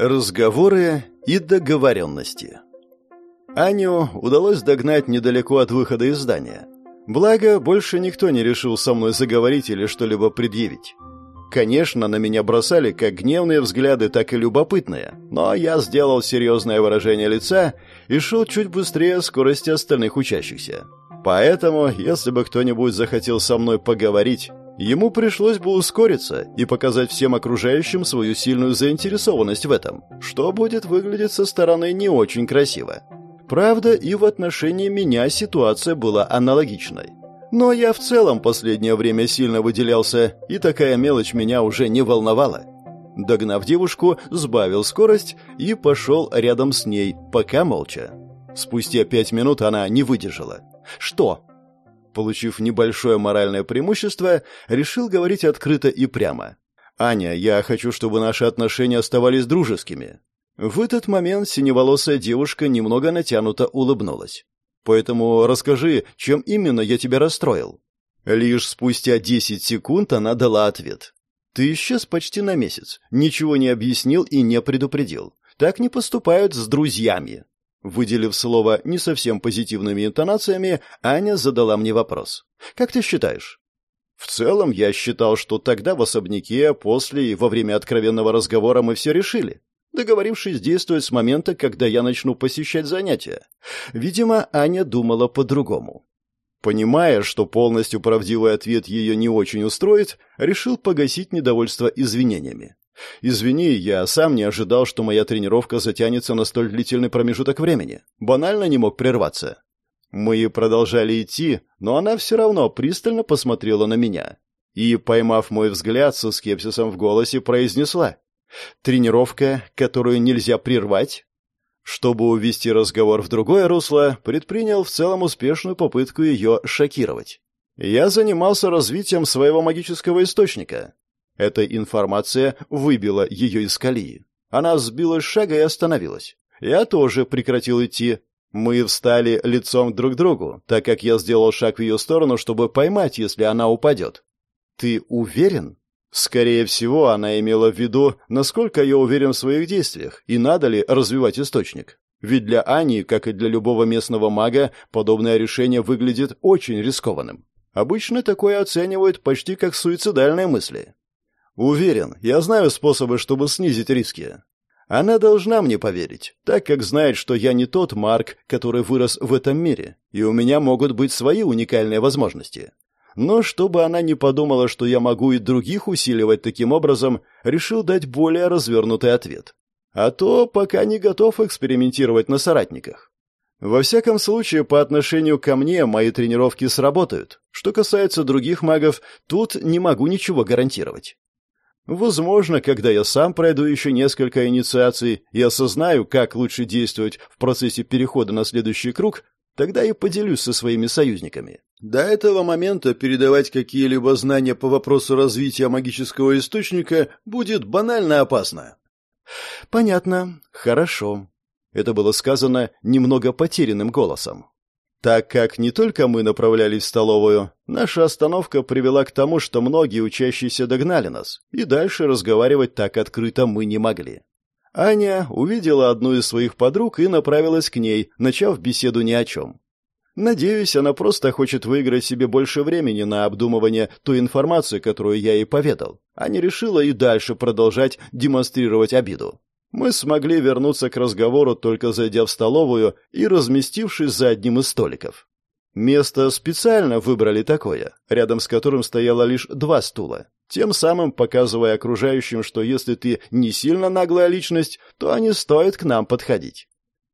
Разговоры и договоренности. Аню удалось догнать недалеко от выхода из здания. Благо, больше никто не решил со мной заговорить или что-либо предъявить. Конечно, на меня бросали как гневные взгляды, так и любопытные, но я сделал серьезное выражение лица и шел чуть быстрее скорости остальных учащихся. Поэтому, если бы кто-нибудь захотел со мной поговорить, Ему пришлось бы ускориться и показать всем окружающим свою сильную заинтересованность в этом, что будет выглядеть со стороны не очень красиво. Правда, и в отношении меня ситуация была аналогичной. Но я в целом последнее время сильно выделялся, и такая мелочь меня уже не волновала. Догнав девушку, сбавил скорость и пошел рядом с ней, пока молча. Спустя пять минут она не выдержала. «Что?» Получив небольшое моральное преимущество, решил говорить открыто и прямо. «Аня, я хочу, чтобы наши отношения оставались дружескими». В этот момент синеволосая девушка немного натянуто улыбнулась. «Поэтому расскажи, чем именно я тебя расстроил?» Лишь спустя десять секунд она дала ответ. «Ты исчез почти на месяц, ничего не объяснил и не предупредил. Так не поступают с друзьями. Выделив слово не совсем позитивными интонациями, Аня задала мне вопрос. «Как ты считаешь?» В целом, я считал, что тогда в особняке, после и во время откровенного разговора мы все решили, договорившись действовать с момента, когда я начну посещать занятия. Видимо, Аня думала по-другому. Понимая, что полностью правдивый ответ ее не очень устроит, решил погасить недовольство извинениями. Извини, я сам не ожидал, что моя тренировка затянется на столь длительный промежуток времени. Банально не мог прерваться. Мы продолжали идти, но она все равно пристально посмотрела на меня. И, поймав мой взгляд, со скепсисом в голосе произнесла. «Тренировка, которую нельзя прервать?» Чтобы увести разговор в другое русло, предпринял в целом успешную попытку ее шокировать. Я занимался развитием своего магического источника, эта информация выбила ее из колеи. Она сбилась с шага и остановилась. Я тоже прекратил идти. Мы встали лицом друг к другу, так как я сделал шаг в ее сторону, чтобы поймать, если она упадет. «Ты уверен?» Скорее всего, она имела в виду, насколько я уверен в своих действиях, и надо ли развивать источник. Ведь для Ани, как и для любого местного мага, подобное решение выглядит очень рискованным. Обычно такое оценивают почти как суицидальные мысли. Уверен, я знаю способы, чтобы снизить риски. Она должна мне поверить, так как знает, что я не тот Марк, который вырос в этом мире, и у меня могут быть свои уникальные возможности. Но чтобы она не подумала, что я могу и других усиливать таким образом, решил дать более развернутый ответ. А то пока не готов экспериментировать на соратниках. Во всяком случае, по отношению ко мне мои тренировки сработают. Что касается других магов, тут не могу ничего гарантировать. Возможно, когда я сам пройду еще несколько инициаций и осознаю, как лучше действовать в процессе перехода на следующий круг, тогда и поделюсь со своими союзниками. До этого момента передавать какие-либо знания по вопросу развития магического источника будет банально опасно. Понятно. Хорошо. Это было сказано немного потерянным голосом. Так как не только мы направлялись в столовую, наша остановка привела к тому, что многие учащиеся догнали нас, и дальше разговаривать так открыто мы не могли. Аня увидела одну из своих подруг и направилась к ней, начав беседу ни о чем. Надеюсь, она просто хочет выиграть себе больше времени на обдумывание той информации, которую я ей поведал, а не решила и дальше продолжать демонстрировать обиду. Мы смогли вернуться к разговору, только зайдя в столовую и разместившись за одним из столиков. Место специально выбрали такое, рядом с которым стояло лишь два стула, тем самым показывая окружающим, что если ты не сильно наглая личность, то не стоит к нам подходить.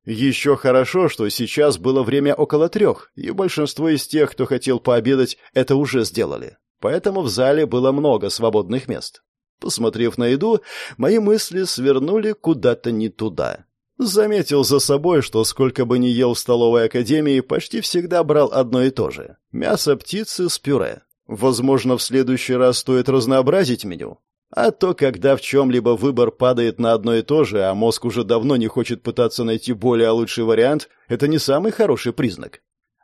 Еще хорошо, что сейчас было время около трех, и большинство из тех, кто хотел пообедать, это уже сделали. Поэтому в зале было много свободных мест. Посмотрев на еду, мои мысли свернули куда-то не туда. Заметил за собой, что сколько бы ни ел в столовой академии, почти всегда брал одно и то же. Мясо птицы с пюре. Возможно, в следующий раз стоит разнообразить меню. А то, когда в чем-либо выбор падает на одно и то же, а мозг уже давно не хочет пытаться найти более лучший вариант, это не самый хороший признак.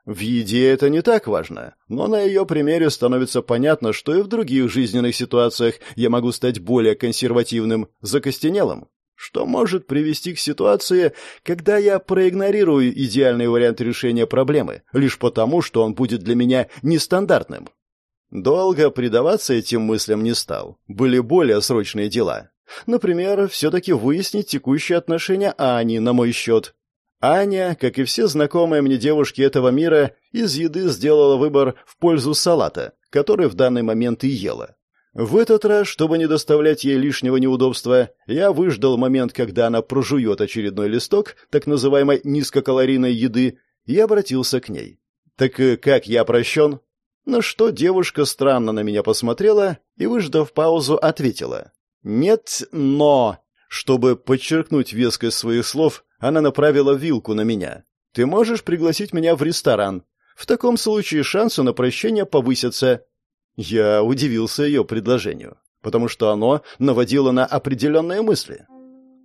В еде это не так важно, но на ее примере становится понятно, что и в других жизненных ситуациях я могу стать более консервативным, закостенелым. что может привести к ситуации, когда я проигнорирую идеальный вариант решения проблемы, лишь потому, что он будет для меня нестандартным. Долго предаваться этим мыслям не стал. Были более срочные дела. Например, все-таки выяснить текущие отношения Ани на мой счет. Аня, как и все знакомые мне девушки этого мира, из еды сделала выбор в пользу салата, который в данный момент и ела. В этот раз, чтобы не доставлять ей лишнего неудобства, я выждал момент, когда она прожует очередной листок так называемой низкокалорийной еды, и обратился к ней. «Так э, как я прощен?» На что девушка странно на меня посмотрела и, выждав паузу, ответила. «Нет, но...» Чтобы подчеркнуть вескость своих слов, она направила вилку на меня. «Ты можешь пригласить меня в ресторан. В таком случае шансы на прощение повысятся». Я удивился ее предложению, потому что оно наводило на определенные мысли.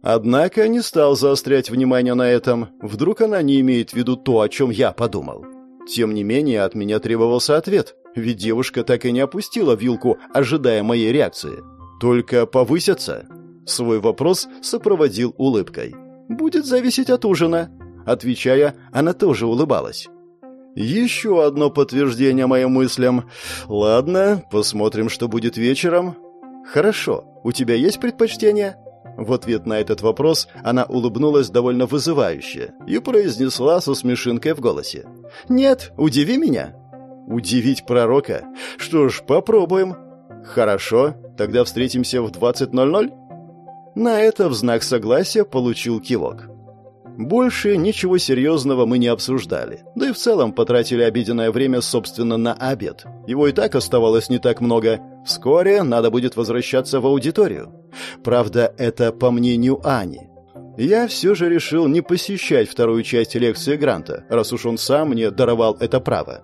Однако не стал заострять внимание на этом. Вдруг она не имеет в виду то, о чем я подумал. Тем не менее, от меня требовался ответ, ведь девушка так и не опустила вилку, ожидая моей реакции. Только повысятся. Свой вопрос сопроводил улыбкой. «Будет зависеть от ужина». Отвечая, она тоже улыбалась. Еще одно подтверждение моим мыслям. Ладно, посмотрим, что будет вечером. Хорошо. У тебя есть предпочтение? В ответ на этот вопрос она улыбнулась довольно вызывающе и произнесла со смешинкой в голосе. «Нет, удиви меня». «Удивить пророка? Что ж, попробуем». «Хорошо, тогда встретимся в 20.00?» На это в знак согласия получил кивок. Больше ничего серьезного мы не обсуждали, да и в целом потратили обеденное время, собственно, на обед. Его и так оставалось не так много. Вскоре надо будет возвращаться в аудиторию. Правда, это по мнению Ани. Я все же решил не посещать вторую часть лекции Гранта, раз уж он сам мне даровал это право.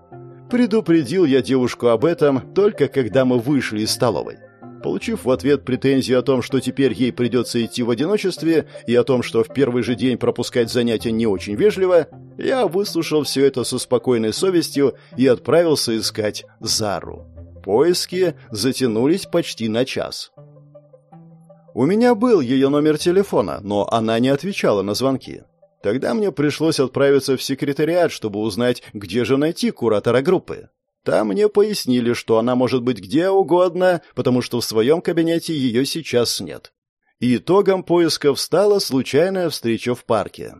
Предупредил я девушку об этом только когда мы вышли из столовой. Получив в ответ претензию о том, что теперь ей придется идти в одиночестве, и о том, что в первый же день пропускать занятия не очень вежливо, я выслушал все это со спокойной совестью и отправился искать Зару. Поиски затянулись почти на час. У меня был ее номер телефона, но она не отвечала на звонки. Тогда мне пришлось отправиться в секретариат, чтобы узнать, где же найти куратора группы. Там мне пояснили, что она может быть где угодно, потому что в своем кабинете ее сейчас нет. Итогом поисков стала случайная встреча в парке.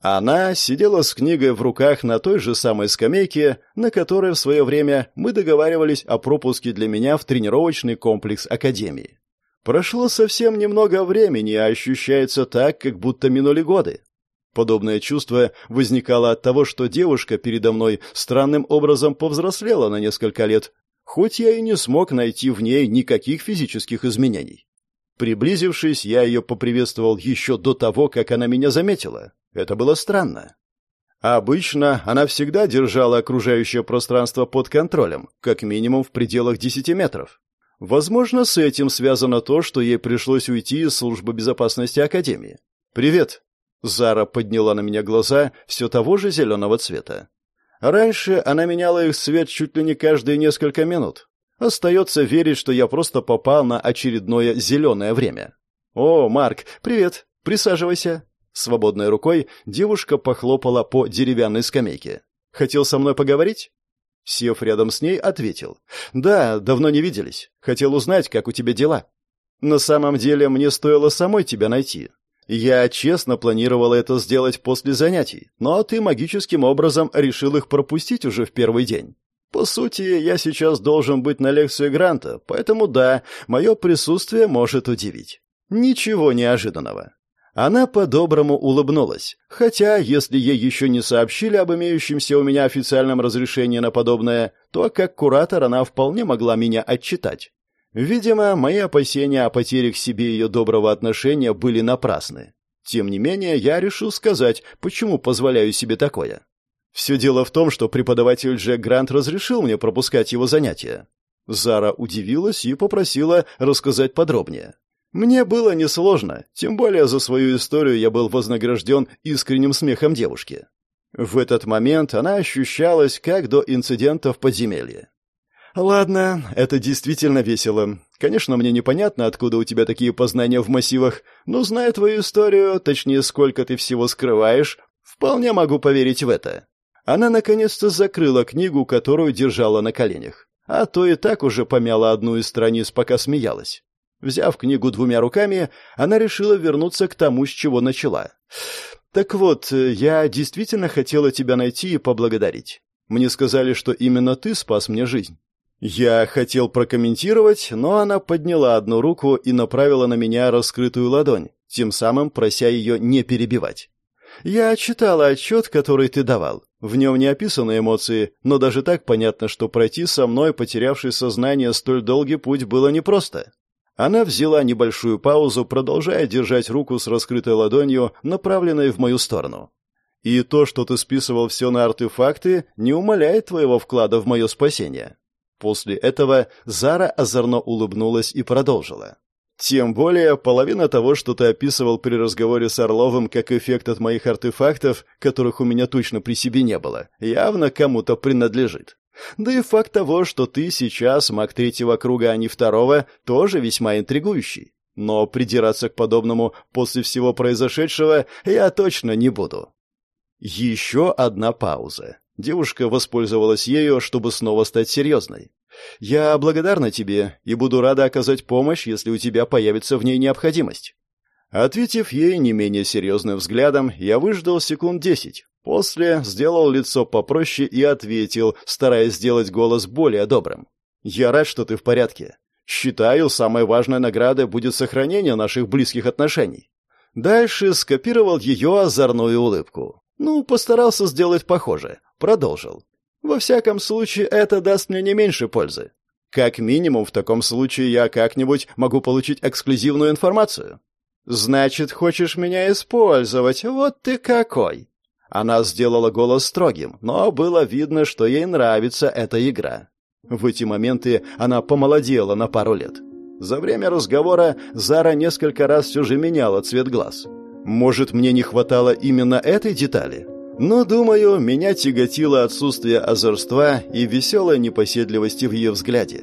Она сидела с книгой в руках на той же самой скамейке, на которой в свое время мы договаривались о пропуске для меня в тренировочный комплекс Академии. Прошло совсем немного времени, а ощущается так, как будто минули годы. Подобное чувство возникало от того, что девушка передо мной странным образом повзрослела на несколько лет, хоть я и не смог найти в ней никаких физических изменений. Приблизившись, я ее поприветствовал еще до того, как она меня заметила. Это было странно. Обычно она всегда держала окружающее пространство под контролем, как минимум в пределах 10 метров. Возможно, с этим связано то, что ей пришлось уйти из службы безопасности Академии. «Привет», Зара подняла на меня глаза все того же зеленого цвета. Раньше она меняла их цвет чуть ли не каждые несколько минут. Остается верить, что я просто попал на очередное зеленое время. «О, Марк, привет! Присаживайся!» Свободной рукой девушка похлопала по деревянной скамейке. «Хотел со мной поговорить?» Сев рядом с ней, ответил. «Да, давно не виделись. Хотел узнать, как у тебя дела». «На самом деле, мне стоило самой тебя найти. Я честно планировал это сделать после занятий, но ты магическим образом решил их пропустить уже в первый день. По сути, я сейчас должен быть на лекции Гранта, поэтому да, мое присутствие может удивить. Ничего неожиданного. Она по-доброму улыбнулась, хотя, если ей еще не сообщили об имеющемся у меня официальном разрешении на подобное, то как куратор она вполне могла меня отчитать. Видимо, мои опасения о потере к себе ее доброго отношения были напрасны. Тем не менее, я решил сказать, почему позволяю себе такое. Все дело в том, что преподаватель Джек Грант разрешил мне пропускать его занятия. Зара удивилась и попросила рассказать подробнее. Мне было несложно, тем более за свою историю я был вознагражден искренним смехом девушки. В этот момент она ощущалась, как до инцидента в подземелье. Ладно, это действительно весело. Конечно, мне непонятно, откуда у тебя такие познания в массивах, но, зная твою историю, точнее, сколько ты всего скрываешь, вполне могу поверить в это. Она наконец-то закрыла книгу, которую держала на коленях. А то и так уже помяла одну из страниц, пока смеялась. Взяв книгу двумя руками, она решила вернуться к тому, с чего начала. «Так вот, я действительно хотела тебя найти и поблагодарить. Мне сказали, что именно ты спас мне жизнь». Я хотел прокомментировать, но она подняла одну руку и направила на меня раскрытую ладонь, тем самым прося ее не перебивать. «Я читала отчет, который ты давал. В нем не описаны эмоции, но даже так понятно, что пройти со мной, потерявший сознание, столь долгий путь было непросто. Она взяла небольшую паузу, продолжая держать руку с раскрытой ладонью, направленной в мою сторону. И то, что ты списывал все на артефакты, не умаляет твоего вклада в мое спасение. После этого Зара озорно улыбнулась и продолжила. Тем более, половина того, что ты описывал при разговоре с Орловым как эффект от моих артефактов, которых у меня точно при себе не было, явно кому-то принадлежит. Да и факт того, что ты сейчас маг третьего круга, а не второго, тоже весьма интригующий. Но придираться к подобному после всего произошедшего я точно не буду. Еще одна пауза. Девушка воспользовалась ею, чтобы снова стать серьезной. Я благодарна тебе и буду рада оказать помощь, если у тебя появится в ней необходимость. Ответив ей не менее серьезным взглядом, я выждал секунд десять. После сделал лицо попроще и ответил, стараясь сделать голос более добрым. «Я рад, что ты в порядке. Считаю, самой важной наградой будет сохранение наших близких отношений». Дальше скопировал ее озорную улыбку. Ну, постарался сделать похоже. Продолжил. Во всяком случае, это даст мне не меньше пользы. Как минимум, в таком случае я как-нибудь могу получить эксклюзивную информацию. Значит, хочешь меня использовать? Вот ты какой. Она сделала голос строгим, но было видно, что ей нравится эта игра. В эти моменты она помолодела на пару лет. За время разговора Зара несколько раз все же меняла цвет глаз. Может, мне не хватало именно этой детали? Но, думаю, меня тяготило отсутствие озорства и веселой непоседливости в ее взгляде.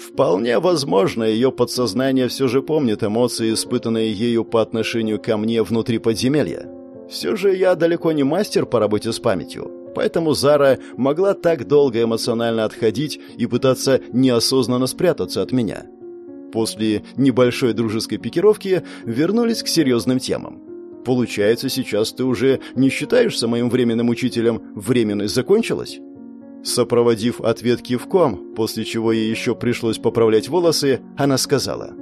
Вполне возможно, ее подсознание все же помнит эмоции, испытанные ею по отношению ко мне внутри подземелья. Все же я далеко не мастер по работе с памятью, поэтому Зара могла так долго эмоционально отходить и пытаться неосознанно спрятаться от меня. После небольшой дружеской пикировки вернулись к серьезным темам. Получается, сейчас ты уже не считаешься моим временным учителем, временность закончилась? Сопроводив ответ кивком, после чего ей еще пришлось поправлять волосы, она сказала.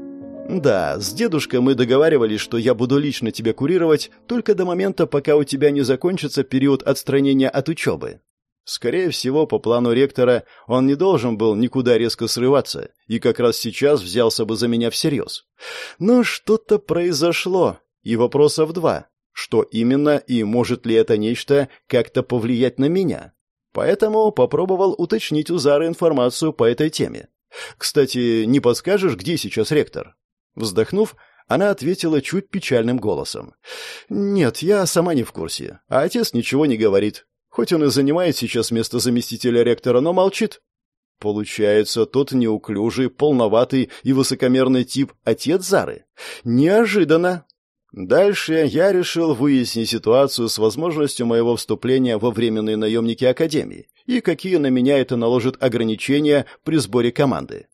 «Да, с дедушкой мы договаривались, что я буду лично тебя курировать только до момента, пока у тебя не закончится период отстранения от учебы. Скорее всего, по плану ректора, он не должен был никуда резко срываться, и как раз сейчас взялся бы за меня всерьез. Но что-то произошло, и вопросов два. Что именно и может ли это нечто как-то повлиять на меня? Поэтому попробовал уточнить у Зары информацию по этой теме. «Кстати, не подскажешь, где сейчас ректор?» Вздохнув, она ответила чуть печальным голосом. «Нет, я сама не в курсе. А отец ничего не говорит. Хоть он и занимает сейчас место заместителя ректора, но молчит. Получается, тот неуклюжий, полноватый и высокомерный тип — отец Зары. Неожиданно. Дальше я решил выяснить ситуацию с возможностью моего вступления во временные наемники Академии и какие на меня это наложит ограничения при сборе команды.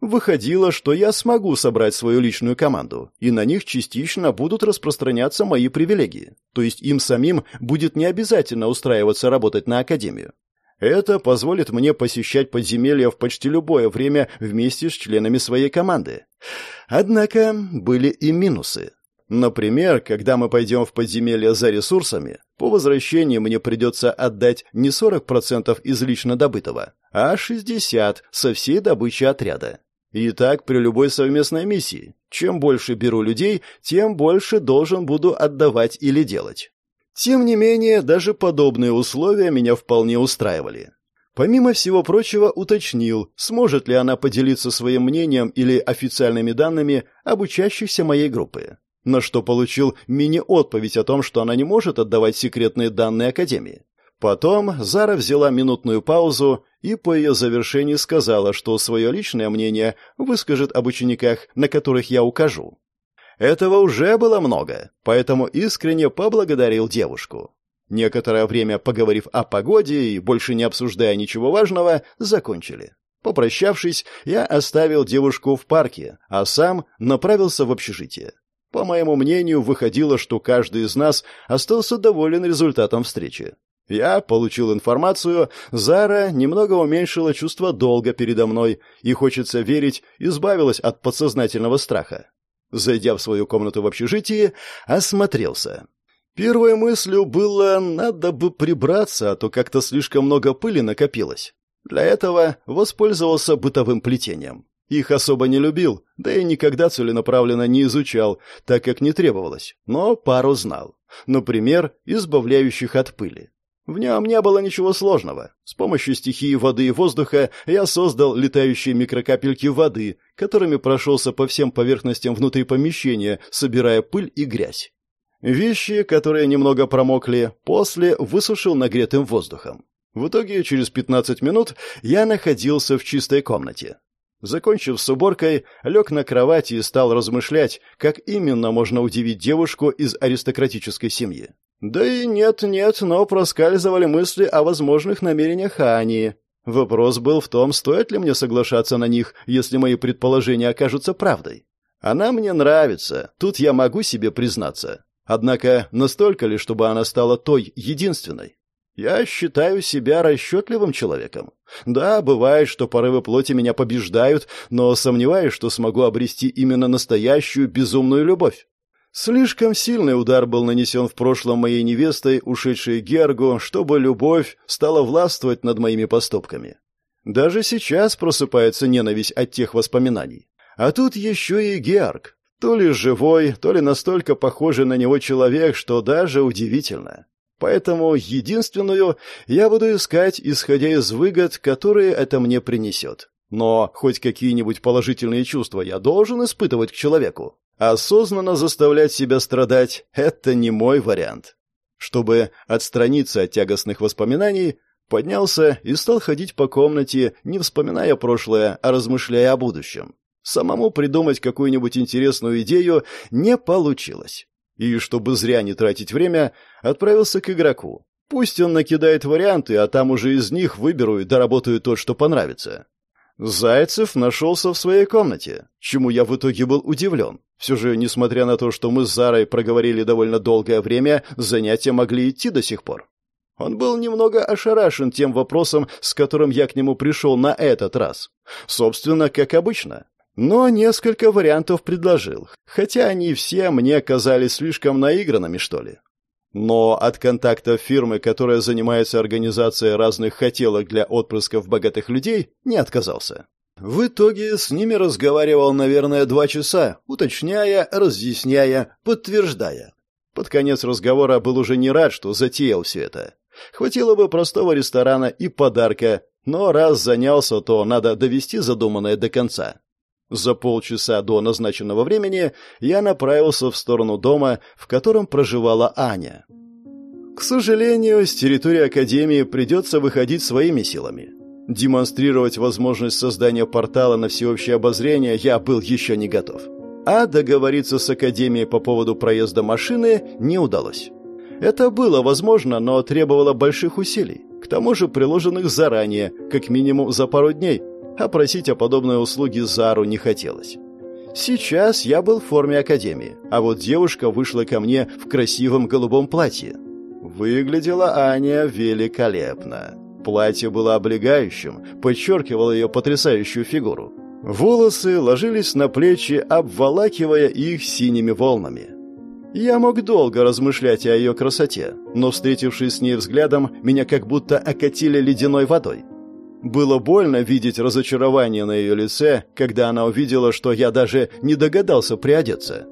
Выходило, что я смогу собрать свою личную команду, и на них частично будут распространяться мои привилегии. То есть им самим будет не обязательно устраиваться работать на Академию. Это позволит мне посещать подземелья в почти любое время вместе с членами своей команды. Однако были и минусы. Например, когда мы пойдем в подземелье за ресурсами, по возвращении мне придется отдать не 40% из лично добытого, а 60% со всей добычи отряда. И так при любой совместной миссии. Чем больше беру людей, тем больше должен буду отдавать или делать. Тем не менее, даже подобные условия меня вполне устраивали. Помимо всего прочего, уточнил, сможет ли она поделиться своим мнением или официальными данными об учащихся моей группы на что получил мини-отповедь о том, что она не может отдавать секретные данные Академии. Потом Зара взяла минутную паузу и по ее завершении сказала, что свое личное мнение выскажет об учениках, на которых я укажу. Этого уже было много, поэтому искренне поблагодарил девушку. Некоторое время поговорив о погоде и больше не обсуждая ничего важного, закончили. Попрощавшись, я оставил девушку в парке, а сам направился в общежитие. По моему мнению, выходило, что каждый из нас остался доволен результатом встречи. Я получил информацию, Зара немного уменьшила чувство долга передо мной и, хочется верить, избавилась от подсознательного страха. Зайдя в свою комнату в общежитии, осмотрелся. Первой мыслью было «надо бы прибраться, а то как-то слишком много пыли накопилось». Для этого воспользовался бытовым плетением. Их особо не любил, да и никогда целенаправленно не изучал, так как не требовалось, но пару знал. Например, избавляющих от пыли. В нем не было ничего сложного. С помощью стихии воды и воздуха я создал летающие микрокапельки воды, которыми прошелся по всем поверхностям внутри помещения, собирая пыль и грязь. Вещи, которые немного промокли, после высушил нагретым воздухом. В итоге, через 15 минут я находился в чистой комнате. Закончив с уборкой, лег на кровати и стал размышлять, как именно можно удивить девушку из аристократической семьи. Да и нет-нет, но проскальзывали мысли о возможных намерениях Ани. Вопрос был в том, стоит ли мне соглашаться на них, если мои предположения окажутся правдой. Она мне нравится, тут я могу себе признаться. Однако настолько ли, чтобы она стала той единственной? Я считаю себя расчетливым человеком. Да, бывает, что порывы плоти меня побеждают, но сомневаюсь, что смогу обрести именно настоящую безумную любовь. Слишком сильный удар был нанесен в прошлом моей невестой, ушедшей Гергу, чтобы любовь стала властвовать над моими поступками. Даже сейчас просыпается ненависть от тех воспоминаний. А тут еще и Георг. То ли живой, то ли настолько похожий на него человек, что даже удивительно. Поэтому единственную я буду искать, исходя из выгод, которые это мне принесет. Но хоть какие-нибудь положительные чувства я должен испытывать к человеку. Осознанно заставлять себя страдать – это не мой вариант. Чтобы отстраниться от тягостных воспоминаний, поднялся и стал ходить по комнате, не вспоминая прошлое, а размышляя о будущем. Самому придумать какую-нибудь интересную идею не получилось. И, чтобы зря не тратить время, отправился к игроку. Пусть он накидает варианты, а там уже из них выберу и доработаю то, что понравится. Зайцев нашелся в своей комнате, чему я в итоге был удивлен. Все же, несмотря на то, что мы с Зарой проговорили довольно долгое время, занятия могли идти до сих пор. Он был немного ошарашен тем вопросом, с которым я к нему пришел на этот раз. Собственно, как обычно. Но несколько вариантов предложил, хотя они все мне казались слишком наигранными, что ли. Но от контакта фирмы, которая занимается организацией разных хотелок для отпрысков богатых людей, не отказался. В итоге с ними разговаривал, наверное, два часа, уточняя, разъясняя, подтверждая. Под конец разговора был уже не рад, что затеял все это. Хватило бы простого ресторана и подарка, но раз занялся, то надо довести задуманное до конца. За полчаса до назначенного времени я направился в сторону дома, в котором проживала Аня. К сожалению, с территории Академии придется выходить своими силами. Демонстрировать возможность создания портала на всеобщее обозрение я был еще не готов. А договориться с Академией по поводу проезда машины не удалось. Это было возможно, но требовало больших усилий, к тому же приложенных заранее, как минимум за пару дней, а просить о подобной услуге Зару не хотелось. Сейчас я был в форме академии, а вот девушка вышла ко мне в красивом голубом платье. Выглядела Аня великолепно. Платье было облегающим, подчеркивало ее потрясающую фигуру. Волосы ложились на плечи, обволакивая их синими волнами. Я мог долго размышлять о ее красоте, но, встретившись с ней взглядом, меня как будто окатили ледяной водой. Было больно видеть разочарование на ее лице, когда она увидела, что я даже не догадался приодеться.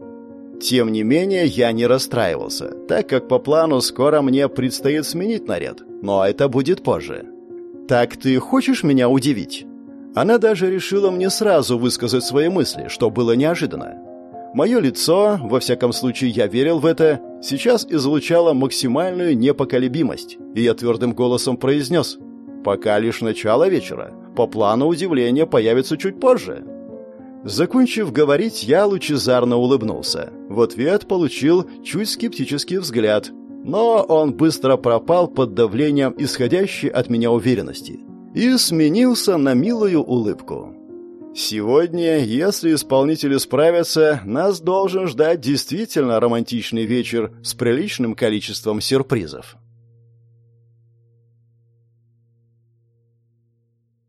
Тем не менее, я не расстраивался, так как по плану скоро мне предстоит сменить наряд, но это будет позже. «Так ты хочешь меня удивить?» Она даже решила мне сразу высказать свои мысли, что было неожиданно. Мое лицо, во всяком случае я верил в это, сейчас излучала максимальную непоколебимость, и я твердым голосом произнес «Пока лишь начало вечера. По плану удивления появится чуть позже». Закончив говорить, я лучезарно улыбнулся. В ответ получил чуть скептический взгляд, но он быстро пропал под давлением исходящей от меня уверенности и сменился на милую улыбку. Сегодня, если исполнители справятся, нас должен ждать действительно романтичный вечер с приличным количеством сюрпризов.